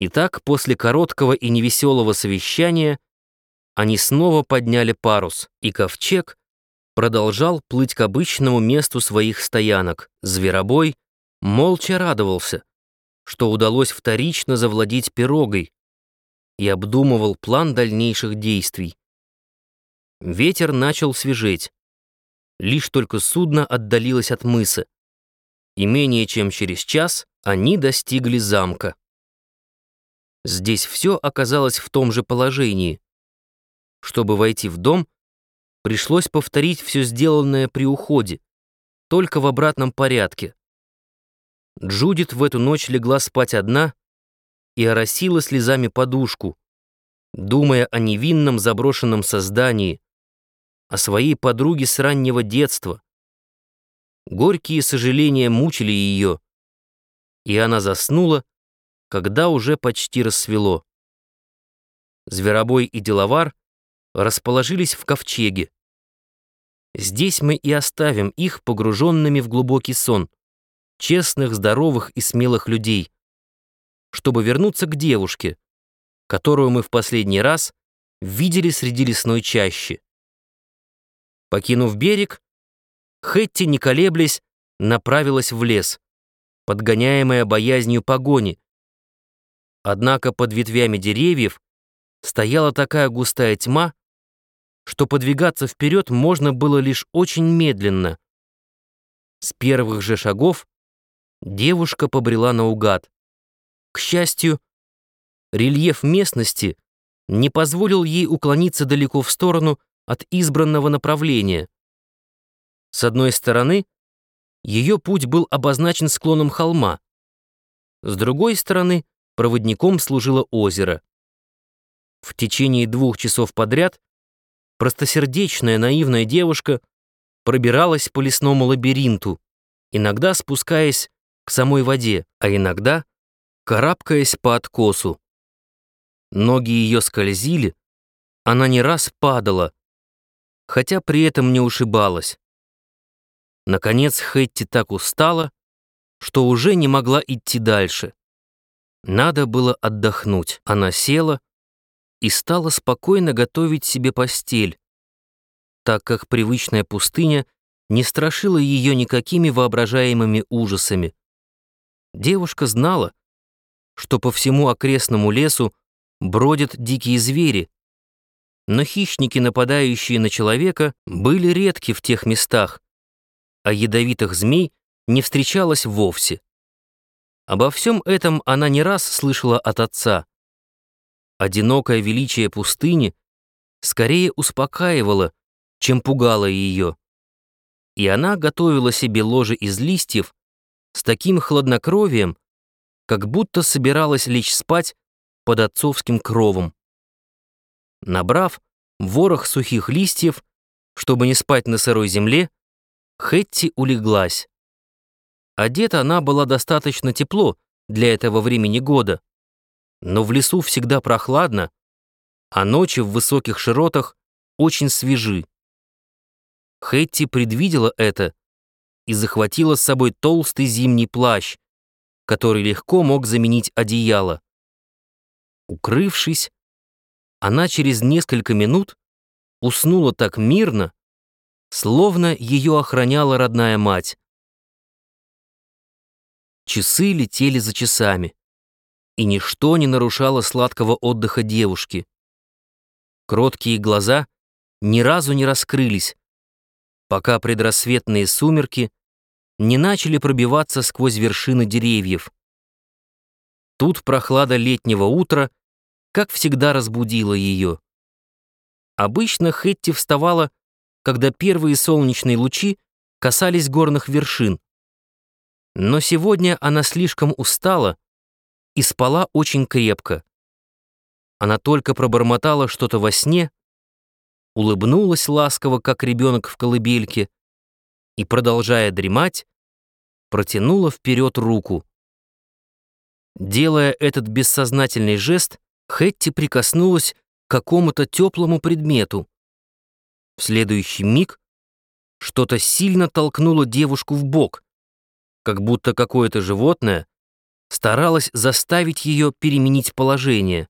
Итак, после короткого и невеселого совещания они снова подняли парус, и ковчег продолжал плыть к обычному месту своих стоянок. Зверобой молча радовался, что удалось вторично завладеть пирогой, и обдумывал план дальнейших действий. Ветер начал свежеть. Лишь только судно отдалилось от мыса, и менее чем через час они достигли замка. Здесь все оказалось в том же положении. Чтобы войти в дом, пришлось повторить все сделанное при уходе, только в обратном порядке. Джудит в эту ночь легла спать одна и оросила слезами подушку, думая о невинном заброшенном создании, о своей подруге с раннего детства. Горькие сожаления мучили ее, и она заснула, когда уже почти рассвело. Зверобой и деловар расположились в ковчеге. Здесь мы и оставим их погруженными в глубокий сон, честных, здоровых и смелых людей, чтобы вернуться к девушке, которую мы в последний раз видели среди лесной чащи. Покинув берег, Хэтти, не колеблясь, направилась в лес, подгоняемая боязнью погони, Однако под ветвями деревьев стояла такая густая тьма, что подвигаться вперед можно было лишь очень медленно. С первых же шагов девушка побрела наугад. К счастью, рельеф местности не позволил ей уклониться далеко в сторону от избранного направления. С одной стороны, ее путь был обозначен склоном холма, с другой стороны — проводником служило озеро. В течение двух часов подряд простосердечная наивная девушка пробиралась по лесному лабиринту, иногда спускаясь к самой воде, а иногда карабкаясь по откосу. Ноги ее скользили, она не раз падала, хотя при этом не ушибалась. Наконец Хэтти так устала, что уже не могла идти дальше. Надо было отдохнуть. Она села и стала спокойно готовить себе постель, так как привычная пустыня не страшила ее никакими воображаемыми ужасами. Девушка знала, что по всему окрестному лесу бродят дикие звери, но хищники, нападающие на человека, были редки в тех местах, а ядовитых змей не встречалось вовсе. Обо всем этом она не раз слышала от отца. Одинокое величие пустыни скорее успокаивало, чем пугало ее. И она готовила себе ложе из листьев с таким хладнокровием, как будто собиралась лечь спать под отцовским кровом. Набрав ворох сухих листьев, чтобы не спать на сырой земле, Хетти улеглась. Одета она была достаточно тепло для этого времени года, но в лесу всегда прохладно, а ночи в высоких широтах очень свежи. Хэтти предвидела это и захватила с собой толстый зимний плащ, который легко мог заменить одеяло. Укрывшись, она через несколько минут уснула так мирно, словно ее охраняла родная мать. Часы летели за часами, и ничто не нарушало сладкого отдыха девушки. Кроткие глаза ни разу не раскрылись, пока предрассветные сумерки не начали пробиваться сквозь вершины деревьев. Тут прохлада летнего утра, как всегда, разбудила ее. Обычно Хетти вставала, когда первые солнечные лучи касались горных вершин, но сегодня она слишком устала и спала очень крепко. Она только пробормотала что-то во сне, улыбнулась ласково, как ребенок в колыбельке, и, продолжая дремать, протянула вперед руку. Делая этот бессознательный жест, Хэтти прикоснулась к какому-то теплому предмету. В следующий миг что-то сильно толкнуло девушку в бок — как будто какое-то животное старалась заставить ее переменить положение.